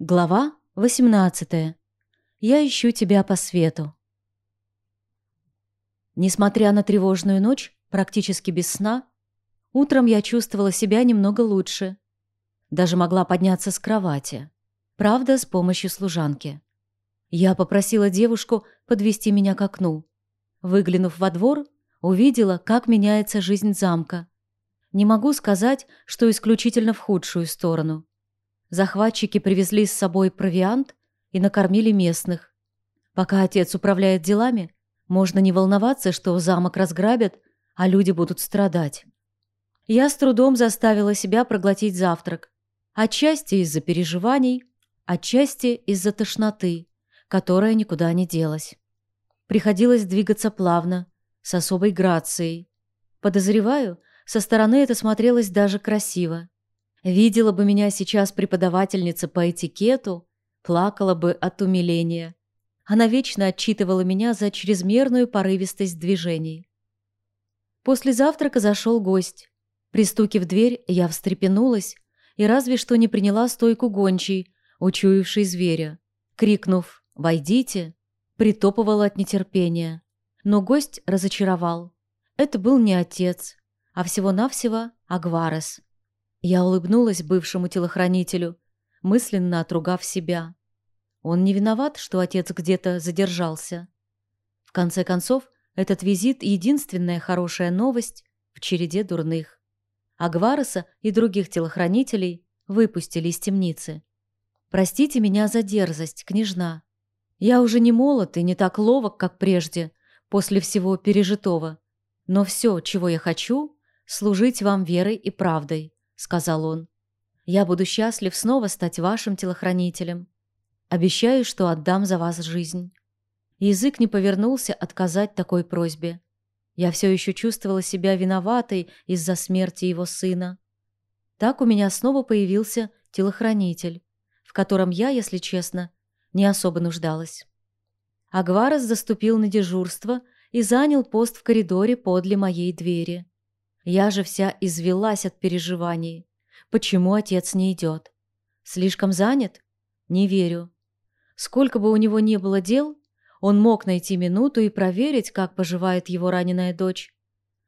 Глава 18. Я ищу тебя по свету. Несмотря на тревожную ночь, практически без сна, утром я чувствовала себя немного лучше. Даже могла подняться с кровати. Правда, с помощью служанки. Я попросила девушку подвести меня к окну. Выглянув во двор, увидела, как меняется жизнь замка. Не могу сказать, что исключительно в худшую сторону. Захватчики привезли с собой провиант и накормили местных. Пока отец управляет делами, можно не волноваться, что замок разграбят, а люди будут страдать. Я с трудом заставила себя проглотить завтрак. Отчасти из-за переживаний, отчасти из-за тошноты, которая никуда не делась. Приходилось двигаться плавно, с особой грацией. Подозреваю, со стороны это смотрелось даже красиво. Видела бы меня сейчас преподавательница по этикету, плакала бы от умиления. Она вечно отчитывала меня за чрезмерную порывистость движений. После завтрака зашел гость. Пристукив дверь, я встрепенулась и разве что не приняла стойку гончей, учуявшей зверя. Крикнув «Войдите!», притопывала от нетерпения. Но гость разочаровал. Это был не отец, а всего-навсего Агварес. Я улыбнулась бывшему телохранителю, мысленно отругав себя. Он не виноват, что отец где-то задержался. В конце концов, этот визит – единственная хорошая новость в череде дурных. Агвареса и других телохранителей выпустили из темницы. Простите меня за дерзость, княжна. Я уже не молод и не так ловок, как прежде, после всего пережитого. Но все, чего я хочу – служить вам верой и правдой сказал он. «Я буду счастлив снова стать вашим телохранителем. Обещаю, что отдам за вас жизнь». Язык не повернулся отказать такой просьбе. Я все еще чувствовала себя виноватой из-за смерти его сына. Так у меня снова появился телохранитель, в котором я, если честно, не особо нуждалась. Агварес заступил на дежурство и занял пост в коридоре подле моей двери. Я же вся извелась от переживаний. Почему отец не идет? Слишком занят? Не верю. Сколько бы у него ни было дел, он мог найти минуту и проверить, как поживает его раненая дочь.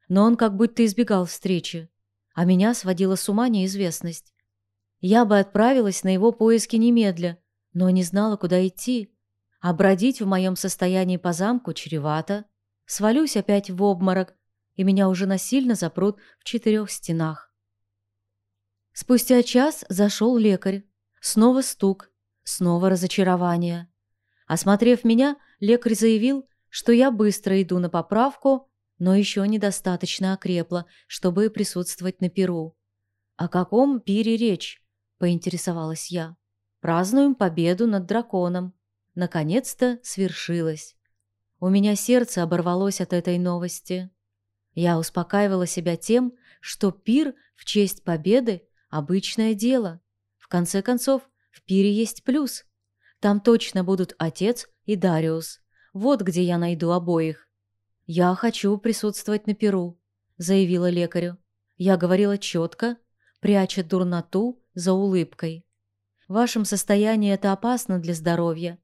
Но он как будто избегал встречи, а меня сводила с ума неизвестность. Я бы отправилась на его поиски немедля, но не знала, куда идти. А бродить в моем состоянии по замку чревато. Свалюсь опять в обморок, и меня уже насильно запрут в четырех стенах. Спустя час зашел лекарь. Снова стук, снова разочарование. Осмотрев меня, лекарь заявил, что я быстро иду на поправку, но еще недостаточно окрепла, чтобы присутствовать на Перу. «О каком пире речь?» – поинтересовалась я. «Празднуем победу над драконом. Наконец-то свершилось. У меня сердце оборвалось от этой новости. Я успокаивала себя тем, что пир в честь победы – обычное дело. В конце концов, в пире есть плюс. Там точно будут отец и Дариус. Вот где я найду обоих. «Я хочу присутствовать на пиру», – заявила лекарю. Я говорила четко, пряча дурноту за улыбкой. «В вашем состоянии это опасно для здоровья.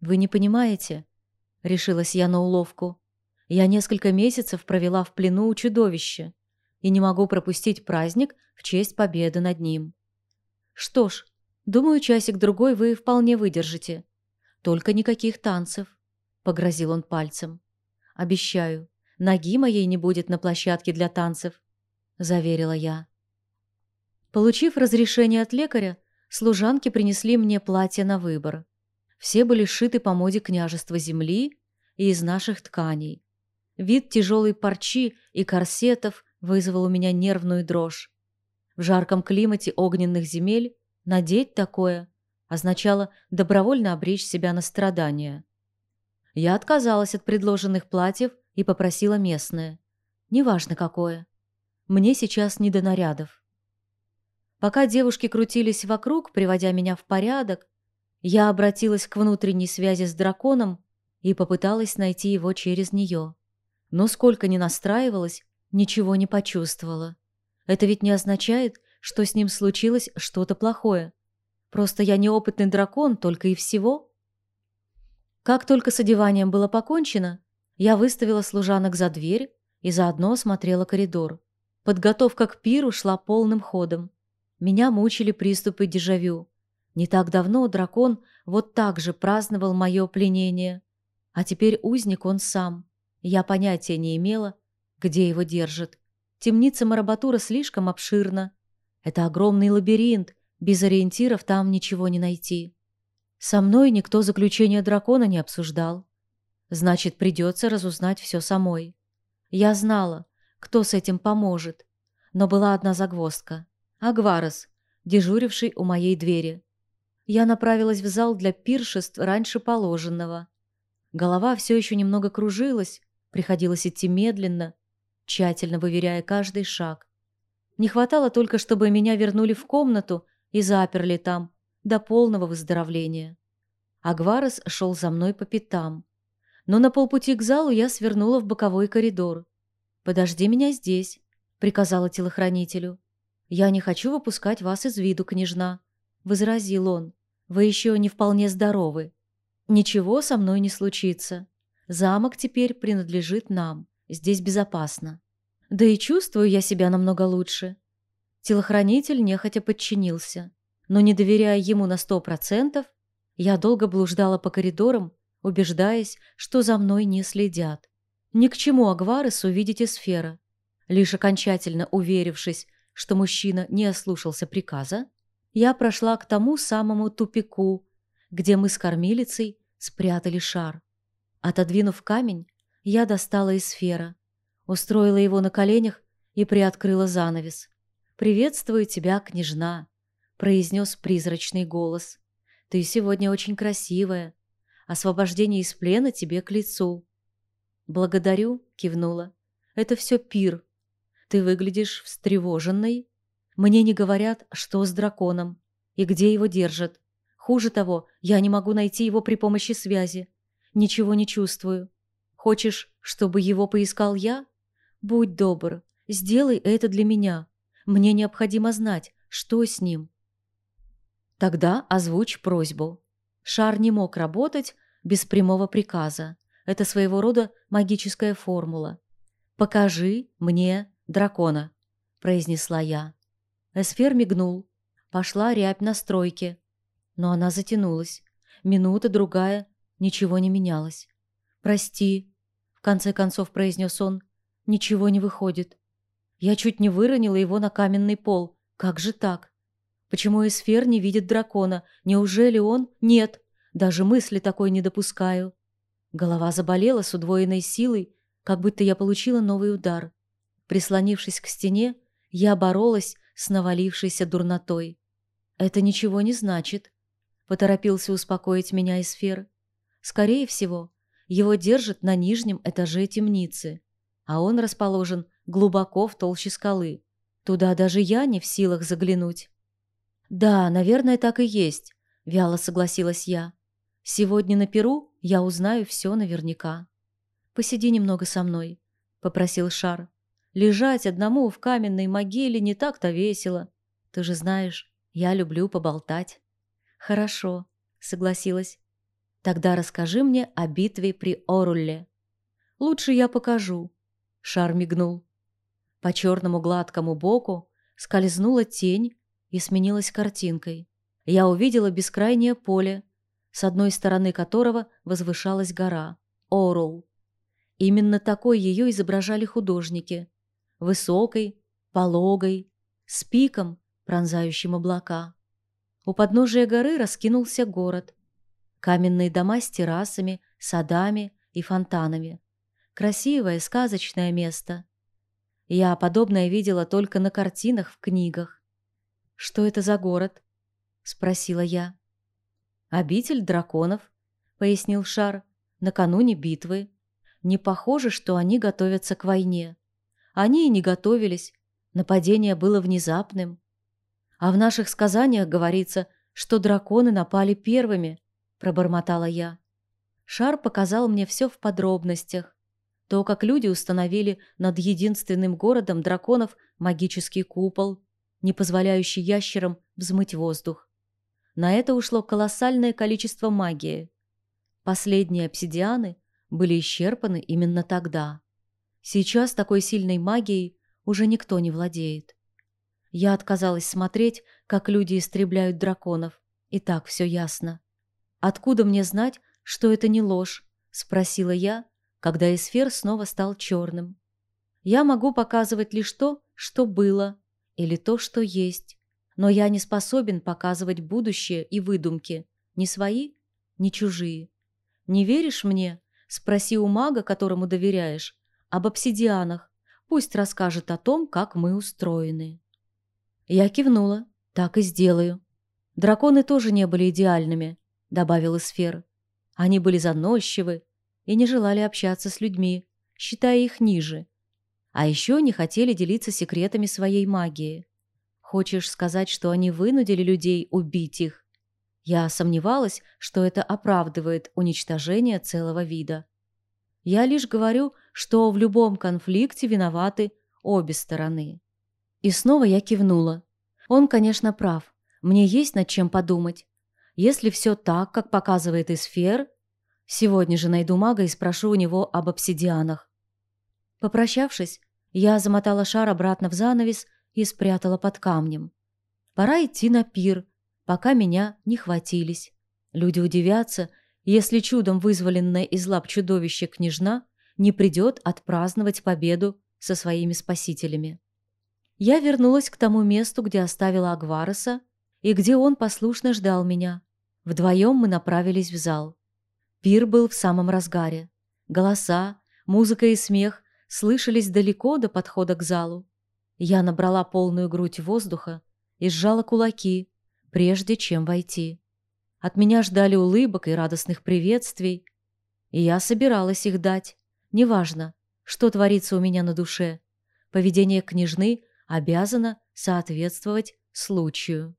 Вы не понимаете?» – решилась я на уловку. Я несколько месяцев провела в плену у чудовища и не могу пропустить праздник в честь победы над ним. Что ж, думаю, часик-другой вы вполне выдержите. Только никаких танцев, — погрозил он пальцем. Обещаю, ноги моей не будет на площадке для танцев, — заверила я. Получив разрешение от лекаря, служанки принесли мне платья на выбор. Все были сшиты по моде княжества земли и из наших тканей. Вид тяжелой парчи и корсетов вызвал у меня нервную дрожь. В жарком климате огненных земель надеть такое означало добровольно обречь себя на страдания. Я отказалась от предложенных платьев и попросила местное. Неважно какое. Мне сейчас не до нарядов. Пока девушки крутились вокруг, приводя меня в порядок, я обратилась к внутренней связи с драконом и попыталась найти его через нее. Но сколько ни настраивалась, ничего не почувствовала. Это ведь не означает, что с ним случилось что-то плохое. Просто я неопытный дракон, только и всего. Как только с одеванием было покончено, я выставила служанок за дверь и заодно осмотрела коридор. Подготовка к пиру шла полным ходом. Меня мучили приступы дежавю. Не так давно дракон вот так же праздновал мое пленение. А теперь узник он сам. Я понятия не имела, где его держат. Темница Марабатура слишком обширна. Это огромный лабиринт, без ориентиров там ничего не найти. Со мной никто заключение дракона не обсуждал. Значит, придется разузнать все самой. Я знала, кто с этим поможет, но была одна загвоздка. Агварес, дежуривший у моей двери. Я направилась в зал для пиршеств раньше положенного. Голова все еще немного кружилась, приходилось идти медленно, тщательно выверяя каждый шаг. Не хватало только, чтобы меня вернули в комнату и заперли там до полного выздоровления. Агварес шел за мной по пятам. Но на полпути к залу я свернула в боковой коридор. «Подожди меня здесь», — приказала телохранителю. «Я не хочу выпускать вас из виду, княжна», — возразил он. «Вы еще не вполне здоровы. Ничего со мной не случится. Замок теперь принадлежит нам. Здесь безопасно. Да и чувствую я себя намного лучше». Телохранитель нехотя подчинился. Но не доверяя ему на сто процентов, я долго блуждала по коридорам, убеждаясь, что за мной не следят. Ни к чему Агваресу видеть сфера. Лишь окончательно уверившись, что мужчина не ослушался приказа, я прошла к тому самому тупику, где мы с кормилицей спрятали шар. Отодвинув камень, я достала из сфера, устроила его на коленях и приоткрыла занавес. «Приветствую тебя, княжна», — произнес призрачный голос. «Ты сегодня очень красивая. Освобождение из плена тебе к лицу». «Благодарю», — кивнула. «Это все пир. Ты выглядишь встревоженной. Мне не говорят, что с драконом и где его держат. Хуже того, я не могу найти его при помощи связи. Ничего не чувствую. Хочешь, чтобы его поискал я? Будь добр, сделай это для меня. Мне необходимо знать, что с ним». Тогда озвучь просьбу. Шар не мог работать без прямого приказа. Это своего рода магическая формула. «Покажи мне дракона», – произнесла я. Эсфер мигнул. Пошла рябь на стройке. Но она затянулась. Минута, другая, ничего не менялось. «Прости», – в конце концов произнес он. «Ничего не выходит». Я чуть не выронила его на каменный пол. Как же так? Почему Эсфер не видит дракона? Неужели он? Нет. Даже мысли такой не допускаю. Голова заболела с удвоенной силой, как будто я получила новый удар. Прислонившись к стене, я боролась с навалившейся дурнотой. «Это ничего не значит», — поторопился успокоить меня Эсфер. «Скорее всего, его держат на нижнем этаже темницы, а он расположен глубоко в толще скалы. Туда даже я не в силах заглянуть». «Да, наверное, так и есть», — вяло согласилась я. Сегодня на Перу я узнаю все наверняка. Посиди немного со мной, попросил Шар. Лежать одному в каменной могиле не так-то весело. Ты же знаешь, я люблю поболтать. Хорошо, согласилась. Тогда расскажи мне о битве при Орулле. Лучше я покажу. Шар мигнул. По черному гладкому боку скользнула тень и сменилась картинкой. Я увидела бескрайнее поле, с одной стороны которого возвышалась гора – Орул. Именно такой ее изображали художники. Высокой, пологой, с пиком, пронзающим облака. У подножия горы раскинулся город. Каменные дома с террасами, садами и фонтанами. Красивое, сказочное место. Я подобное видела только на картинах в книгах. «Что это за город?» – спросила я. «Обитель драконов», — пояснил Шар, — «накануне битвы. Не похоже, что они готовятся к войне. Они и не готовились. Нападение было внезапным. А в наших сказаниях говорится, что драконы напали первыми», — пробормотала я. Шар показал мне все в подробностях. То, как люди установили над единственным городом драконов магический купол, не позволяющий ящерам взмыть воздух На это ушло колоссальное количество магии. Последние обсидианы были исчерпаны именно тогда. Сейчас такой сильной магией уже никто не владеет. Я отказалась смотреть, как люди истребляют драконов. И так все ясно. «Откуда мне знать, что это не ложь?» – спросила я, когда эсфер снова стал черным. «Я могу показывать лишь то, что было, или то, что есть, но я не способен показывать будущее и выдумки, ни свои, ни чужие. Не веришь мне? Спроси у мага, которому доверяешь, об обсидианах. Пусть расскажет о том, как мы устроены». Я кивнула. «Так и сделаю». «Драконы тоже не были идеальными», — добавил Эсфер. «Они были заносчивы и не желали общаться с людьми, считая их ниже. А еще не хотели делиться секретами своей магии. Хочешь сказать, что они вынудили людей убить их? Я сомневалась, что это оправдывает уничтожение целого вида. Я лишь говорю, что в любом конфликте виноваты обе стороны. И снова я кивнула. Он, конечно, прав. Мне есть над чем подумать. Если все так, как показывает Исфер, сегодня же найду мага и спрошу у него об обсидианах. Попрощавшись, я замотала шар обратно в занавес и спрятала под камнем. Пора идти на пир, пока меня не хватились. Люди удивятся, если чудом вызволенная из лап чудовище княжна не придет отпраздновать победу со своими спасителями. Я вернулась к тому месту, где оставила Агвареса, и где он послушно ждал меня. Вдвоем мы направились в зал. Пир был в самом разгаре. Голоса, музыка и смех слышались далеко до подхода к залу. Я набрала полную грудь воздуха и сжала кулаки, прежде чем войти. От меня ждали улыбок и радостных приветствий, и я собиралась их дать. Неважно, что творится у меня на душе. Поведение княжны обязано соответствовать случаю.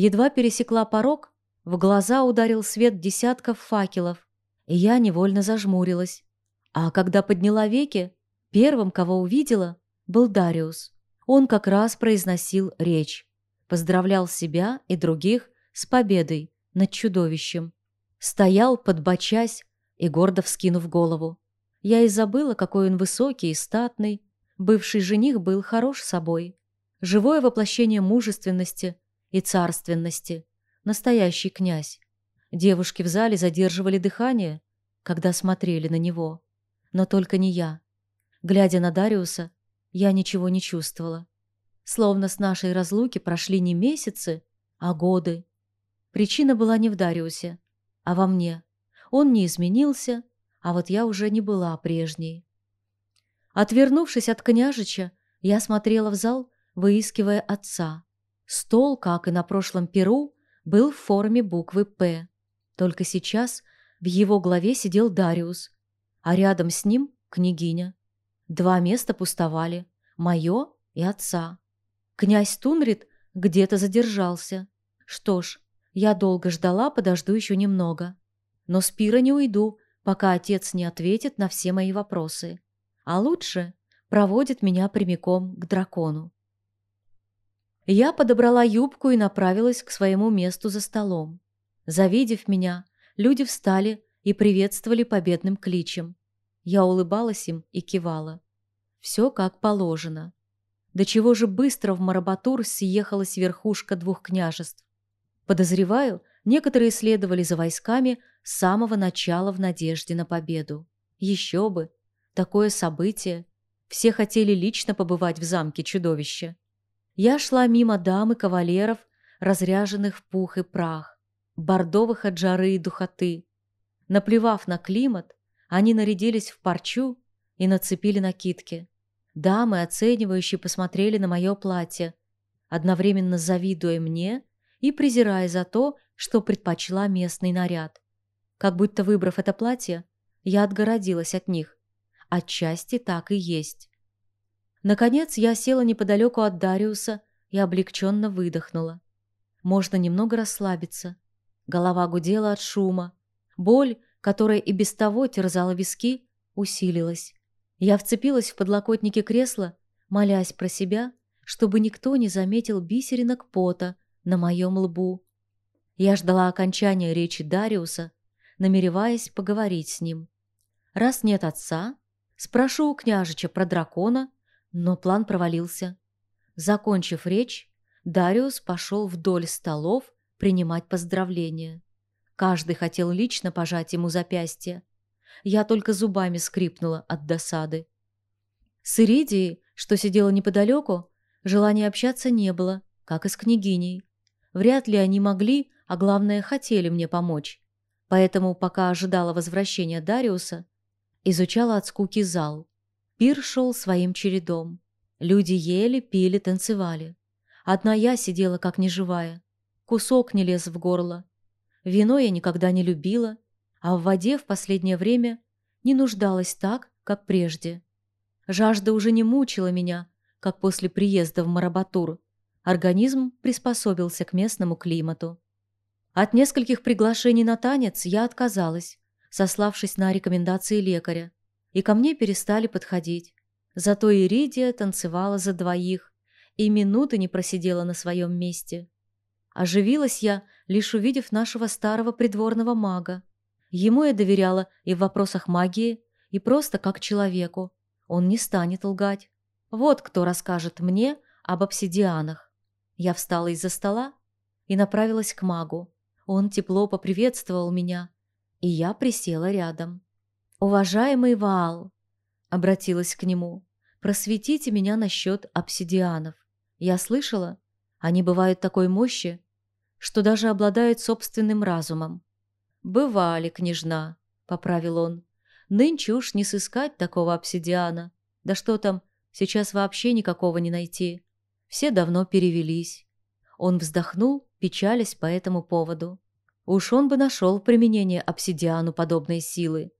Едва пересекла порог, в глаза ударил свет десятков факелов, и я невольно зажмурилась. А когда подняла веки, первым, кого увидела, был Дариус. Он как раз произносил речь. Поздравлял себя и других с победой над чудовищем. Стоял, подбочась и гордо вскинув голову. Я и забыла, какой он высокий и статный. Бывший жених был хорош собой. Живое воплощение мужественности и царственности. Настоящий князь. Девушки в зале задерживали дыхание, когда смотрели на него. Но только не я. Глядя на Дариуса, я ничего не чувствовала. Словно с нашей разлуки прошли не месяцы, а годы. Причина была не в Дариусе, а во мне. Он не изменился, а вот я уже не была прежней. Отвернувшись от княжича, я смотрела в зал, выискивая отца. Стол, как и на прошлом перу, был в форме буквы «П». Только сейчас в его главе сидел Дариус, а рядом с ним – княгиня. Два места пустовали – мое и отца. Князь Тунрит где-то задержался. Что ж, я долго ждала, подожду еще немного. Но с пира не уйду, пока отец не ответит на все мои вопросы. А лучше проводит меня прямиком к дракону. Я подобрала юбку и направилась к своему месту за столом. Завидев меня, люди встали и приветствовали победным кличем. Я улыбалась им и кивала. Все как положено. До чего же быстро в Марабатур съехалась верхушка двух княжеств. Подозреваю, некоторые следовали за войсками с самого начала в надежде на победу. Еще бы! Такое событие! Все хотели лично побывать в замке чудовища. Я шла мимо дам и кавалеров, разряженных в пух и прах, бордовых от жары и духоты. Наплевав на климат, они нарядились в парчу и нацепили накидки. Дамы, оценивающие, посмотрели на мое платье, одновременно завидуя мне и презирая за то, что предпочла местный наряд. Как будто выбрав это платье, я отгородилась от них. Отчасти так и есть. Наконец я села неподалеку от Дариуса и облегченно выдохнула. Можно немного расслабиться. Голова гудела от шума. Боль, которая и без того терзала виски, усилилась. Я вцепилась в подлокотники кресла, молясь про себя, чтобы никто не заметил бисеринок пота на моем лбу. Я ждала окончания речи Дариуса, намереваясь поговорить с ним. Раз нет отца, спрошу у княжича про дракона, но план провалился. Закончив речь, Дариус пошел вдоль столов принимать поздравления. Каждый хотел лично пожать ему запястье. Я только зубами скрипнула от досады. С Иридией, что сидела неподалеку, желания общаться не было, как и с княгиней. Вряд ли они могли, а главное, хотели мне помочь. Поэтому, пока ожидала возвращения Дариуса, изучала от скуки зал. Пир шел своим чередом. Люди ели, пили, танцевали. Одна я сидела как неживая. Кусок не лез в горло. Вино я никогда не любила, а в воде в последнее время не нуждалась так, как прежде. Жажда уже не мучила меня, как после приезда в Марабатур. Организм приспособился к местному климату. От нескольких приглашений на танец я отказалась, сославшись на рекомендации лекаря, и ко мне перестали подходить. Зато Иридия танцевала за двоих и минуты не просидела на своем месте. Оживилась я, лишь увидев нашего старого придворного мага. Ему я доверяла и в вопросах магии, и просто как человеку. Он не станет лгать. Вот кто расскажет мне об обсидианах. Я встала из-за стола и направилась к магу. Он тепло поприветствовал меня, и я присела рядом. «Уважаемый Ваал», — обратилась к нему, — «просветите меня насчет обсидианов. Я слышала, они бывают такой мощи, что даже обладают собственным разумом». «Бывали, княжна», — поправил он. «Нынче уж не сыскать такого обсидиана. Да что там, сейчас вообще никакого не найти. Все давно перевелись». Он вздохнул, печалясь по этому поводу. Уж он бы нашел применение обсидиану подобной силы.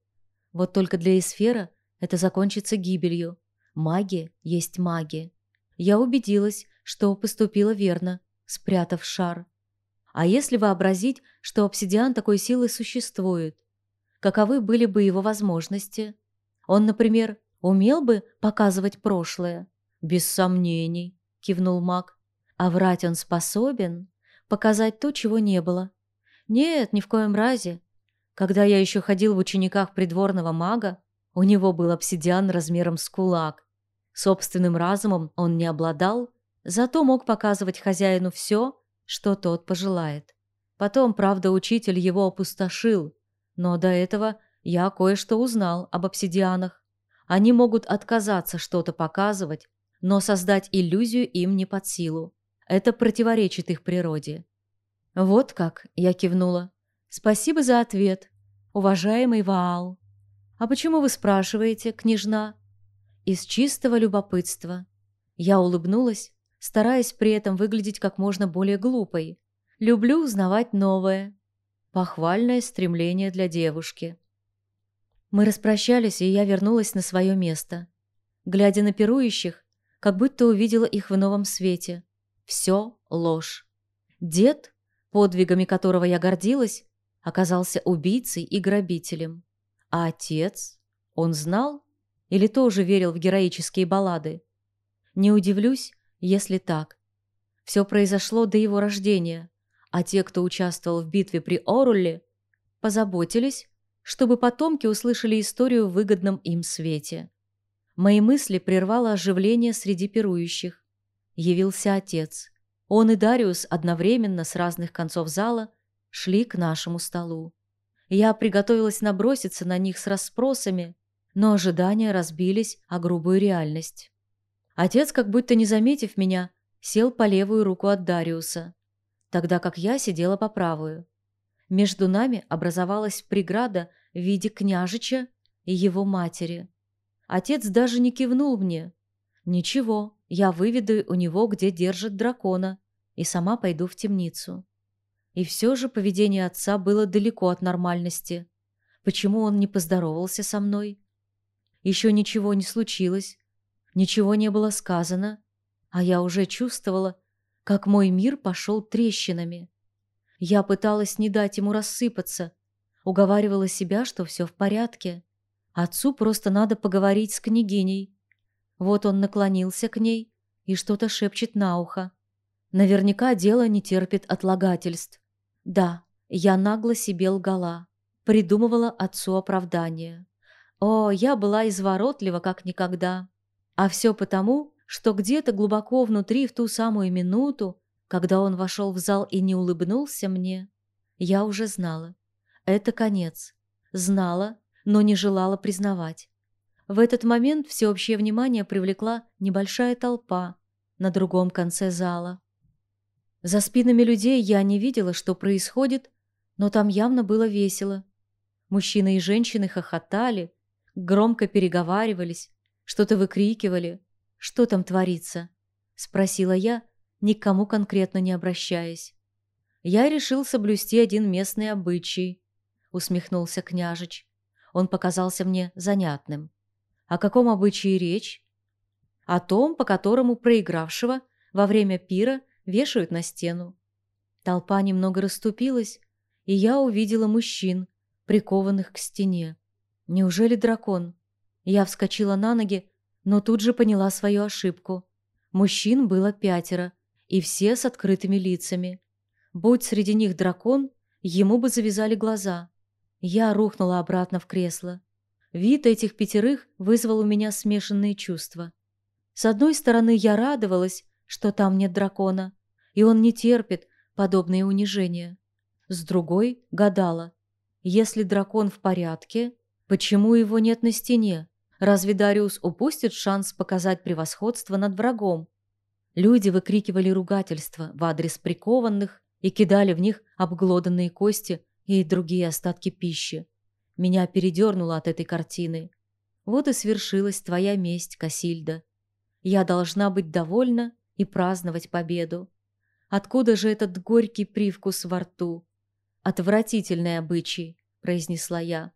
Вот только для эсфера это закончится гибелью. Магия есть магия. Я убедилась, что поступила верно, спрятав шар. А если вообразить, что обсидиан такой силы существует? Каковы были бы его возможности? Он, например, умел бы показывать прошлое? Без сомнений, кивнул маг. А врать он способен? Показать то, чего не было. Нет, ни в коем разе. Когда я еще ходил в учениках придворного мага, у него был обсидиан размером с кулак. Собственным разумом он не обладал, зато мог показывать хозяину все, что тот пожелает. Потом, правда, учитель его опустошил, но до этого я кое-что узнал об обсидианах. Они могут отказаться что-то показывать, но создать иллюзию им не под силу. Это противоречит их природе. «Вот как», — я кивнула. «Спасибо за ответ, уважаемый Ваал». «А почему вы спрашиваете, княжна?» «Из чистого любопытства». Я улыбнулась, стараясь при этом выглядеть как можно более глупой. «Люблю узнавать новое». Похвальное стремление для девушки. Мы распрощались, и я вернулась на свое место. Глядя на пирующих, как будто увидела их в новом свете. Все ложь. Дед подвигами которого я гордилась, оказался убийцей и грабителем. А отец? Он знал? Или тоже верил в героические баллады? Не удивлюсь, если так. Все произошло до его рождения, а те, кто участвовал в битве при Оруле, позаботились, чтобы потомки услышали историю в выгодном им свете. Мои мысли прервало оживление среди пирующих. Явился отец. Он и Дариус одновременно с разных концов зала шли к нашему столу. Я приготовилась наброситься на них с расспросами, но ожидания разбились о грубую реальность. Отец, как будто не заметив меня, сел по левую руку от Дариуса, тогда как я сидела по правую. Между нами образовалась преграда в виде княжича и его матери. Отец даже не кивнул мне. Ничего, я выведу у него, где держит дракона, и сама пойду в темницу. И все же поведение отца было далеко от нормальности. Почему он не поздоровался со мной? Еще ничего не случилось, ничего не было сказано, а я уже чувствовала, как мой мир пошел трещинами. Я пыталась не дать ему рассыпаться, уговаривала себя, что все в порядке. Отцу просто надо поговорить с княгиней, вот он наклонился к ней и что-то шепчет на ухо. Наверняка дело не терпит отлагательств. Да, я нагло себе лгала. Придумывала отцу оправдание. О, я была изворотлива, как никогда. А все потому, что где-то глубоко внутри в ту самую минуту, когда он вошел в зал и не улыбнулся мне, я уже знала. Это конец. Знала, но не желала признавать. В этот момент всеобщее внимание привлекла небольшая толпа на другом конце зала. За спинами людей я не видела, что происходит, но там явно было весело. Мужчины и женщины хохотали, громко переговаривались, что-то выкрикивали. «Что там творится?» – спросила я, никому конкретно не обращаясь. «Я решил соблюсти один местный обычай», – усмехнулся княжич. Он показался мне занятным. О каком обычае речь? О том, по которому проигравшего во время пира вешают на стену. Толпа немного расступилась, и я увидела мужчин, прикованных к стене. Неужели дракон? Я вскочила на ноги, но тут же поняла свою ошибку. Мужчин было пятеро, и все с открытыми лицами. Будь среди них дракон, ему бы завязали глаза. Я рухнула обратно в кресло. Вид этих пятерых вызвал у меня смешанные чувства. С одной стороны, я радовалась, что там нет дракона, и он не терпит подобные унижения. С другой – гадала, если дракон в порядке, почему его нет на стене? Разве Дариус упустит шанс показать превосходство над врагом? Люди выкрикивали ругательства в адрес прикованных и кидали в них обглоданные кости и другие остатки пищи. Меня передернуло от этой картины. Вот и свершилась твоя месть, Касильда. Я должна быть довольна и праздновать победу. Откуда же этот горький привкус во рту? Отвратительный обычай, произнесла я.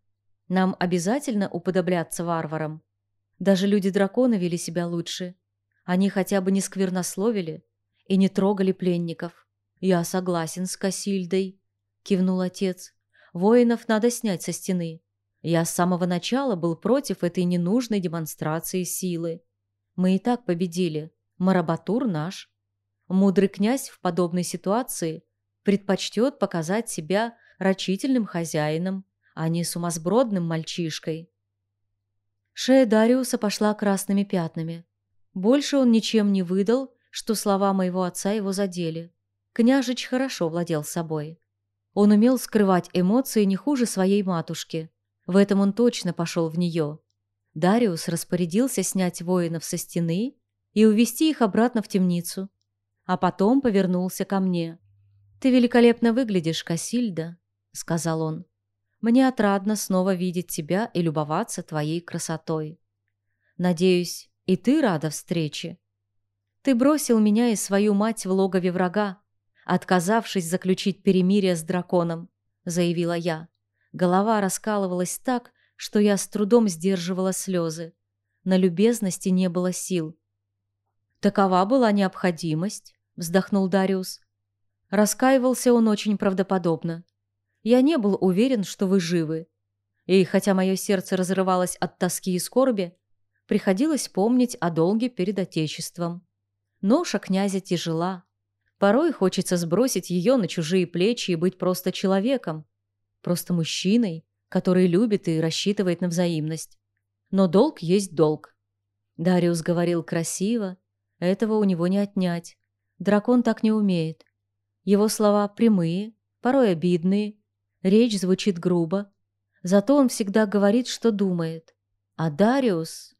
Нам обязательно уподобляться варварам. Даже люди-драконы вели себя лучше. Они хотя бы не сквернословили и не трогали пленников. Я согласен с Касильдой, кивнул отец. Воинов надо снять со стены. Я с самого начала был против этой ненужной демонстрации силы. Мы и так победили. Марабатур наш. Мудрый князь в подобной ситуации предпочтет показать себя рачительным хозяином, а не сумасбродным мальчишкой. Шея Дариуса пошла красными пятнами. Больше он ничем не выдал, что слова моего отца его задели. Княжич хорошо владел собой. Он умел скрывать эмоции не хуже своей матушки. В этом он точно пошел в нее. Дариус распорядился снять воинов со стены и увести их обратно в темницу, а потом повернулся ко мне. «Ты великолепно выглядишь, Касильда», — сказал он. Мне отрадно снова видеть тебя и любоваться твоей красотой. Надеюсь, и ты рада встрече. Ты бросил меня и свою мать в логове врага, отказавшись заключить перемирие с драконом, заявила я. Голова раскалывалась так, что я с трудом сдерживала слезы. На любезности не было сил. Такова была необходимость, вздохнул Дариус. Раскаивался он очень правдоподобно. Я не был уверен, что вы живы. И хотя мое сердце разрывалось от тоски и скорби, приходилось помнить о долге перед Отечеством. Ноша князя тяжела. Порой хочется сбросить ее на чужие плечи и быть просто человеком, просто мужчиной, который любит и рассчитывает на взаимность. Но долг есть долг. Дариус говорил красиво, этого у него не отнять. Дракон так не умеет. Его слова прямые, порой обидные, Речь звучит грубо, зато он всегда говорит, что думает. А Дариус...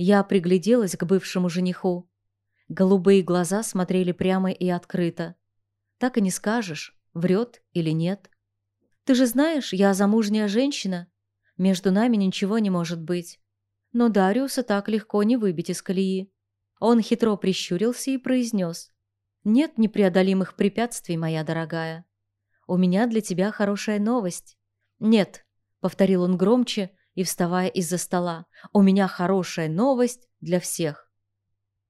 Я пригляделась к бывшему жениху. Голубые глаза смотрели прямо и открыто. Так и не скажешь, врет или нет. Ты же знаешь, я замужняя женщина. Между нами ничего не может быть. Но Дариуса так легко не выбить из колеи. Он хитро прищурился и произнес. «Нет непреодолимых препятствий, моя дорогая. «У меня для тебя хорошая новость». «Нет», — повторил он громче и вставая из-за стола, «у меня хорошая новость для всех».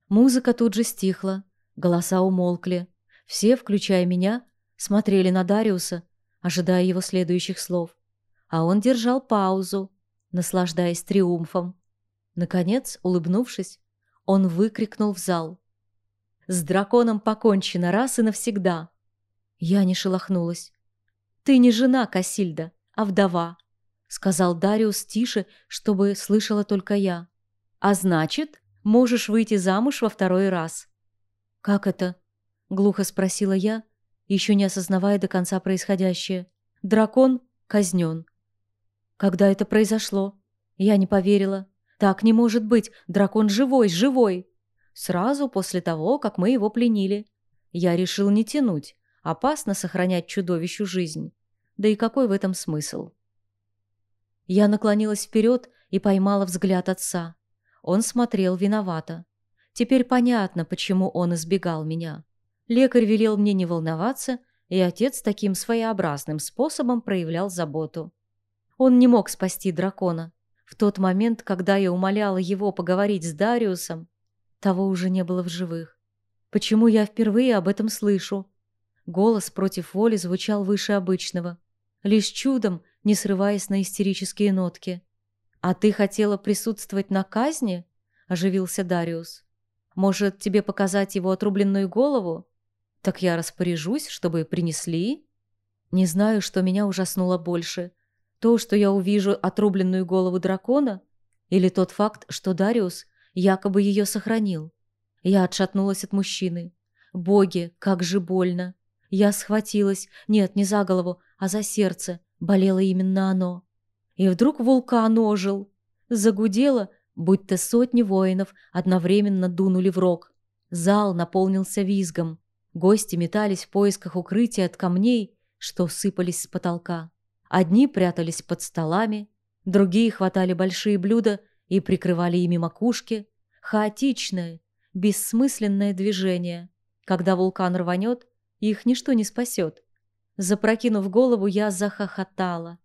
Музыка тут же стихла, голоса умолкли. Все, включая меня, смотрели на Дариуса, ожидая его следующих слов. А он держал паузу, наслаждаясь триумфом. Наконец, улыбнувшись, он выкрикнул в зал. «С драконом покончено раз и навсегда!» Я не шелохнулась. «Ты не жена Касильда, а вдова», — сказал Дариус тише, чтобы слышала только я. «А значит, можешь выйти замуж во второй раз». «Как это?» — глухо спросила я, еще не осознавая до конца происходящее. «Дракон казнен». «Когда это произошло?» Я не поверила. «Так не может быть! Дракон живой, живой!» Сразу после того, как мы его пленили. Я решил не тянуть. Опасно сохранять чудовищу жизнь. Да и какой в этом смысл? Я наклонилась вперед и поймала взгляд отца. Он смотрел виновато. Теперь понятно, почему он избегал меня. Лекарь велел мне не волноваться, и отец таким своеобразным способом проявлял заботу. Он не мог спасти дракона. В тот момент, когда я умоляла его поговорить с Дариусом, того уже не было в живых. Почему я впервые об этом слышу? Голос против воли звучал выше обычного, лишь чудом не срываясь на истерические нотки. «А ты хотела присутствовать на казни?» – оживился Дариус. «Может, тебе показать его отрубленную голову? Так я распоряжусь, чтобы принесли?» Не знаю, что меня ужаснуло больше. То, что я увижу отрубленную голову дракона, или тот факт, что Дариус якобы ее сохранил. Я отшатнулась от мужчины. Боги, как же больно. Я схватилась, нет, не за голову, а за сердце. Болело именно оно. И вдруг вулкан ожил. Загудело, будто сотни воинов одновременно дунули в рог. Зал наполнился визгом. Гости метались в поисках укрытия от камней, что сыпались с потолка. Одни прятались под столами, другие хватали большие блюда и прикрывали ими макушки. Хаотичное, бессмысленное движение. Когда вулкан рванет, их ничто не спасет. Запрокинув голову, я захохотала.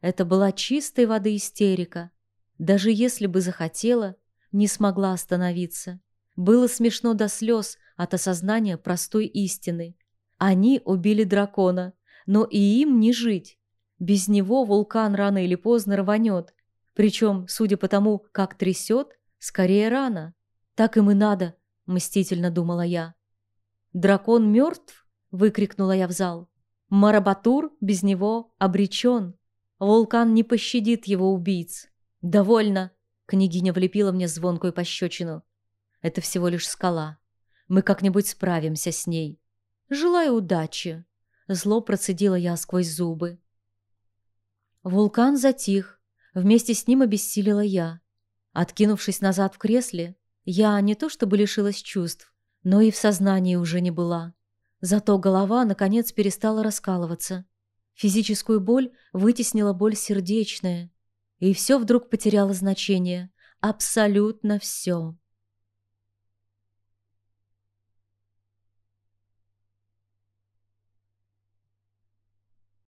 Это была чистой воды истерика. Даже если бы захотела, не смогла остановиться. Было смешно до слез от осознания простой истины. Они убили дракона, но и им не жить. Без него вулкан рано или поздно рванет. Причем, судя по тому, как трясет, скорее рано. Так им и надо, мстительно думала я. «Дракон мертв?» – выкрикнула я в зал. «Марабатур без него обречен. Вулкан не пощадит его убийц». «Довольно!» – княгиня влепила мне звонкую пощечину. «Это всего лишь скала. Мы как-нибудь справимся с ней. Желаю удачи!» Зло процедила я сквозь зубы. Вулкан затих. Вместе с ним обессилила я. Откинувшись назад в кресле, я не то чтобы лишилась чувств, но и в сознании уже не была. Зато голова, наконец, перестала раскалываться. Физическую боль вытеснила боль сердечная. И все вдруг потеряло значение. Абсолютно все.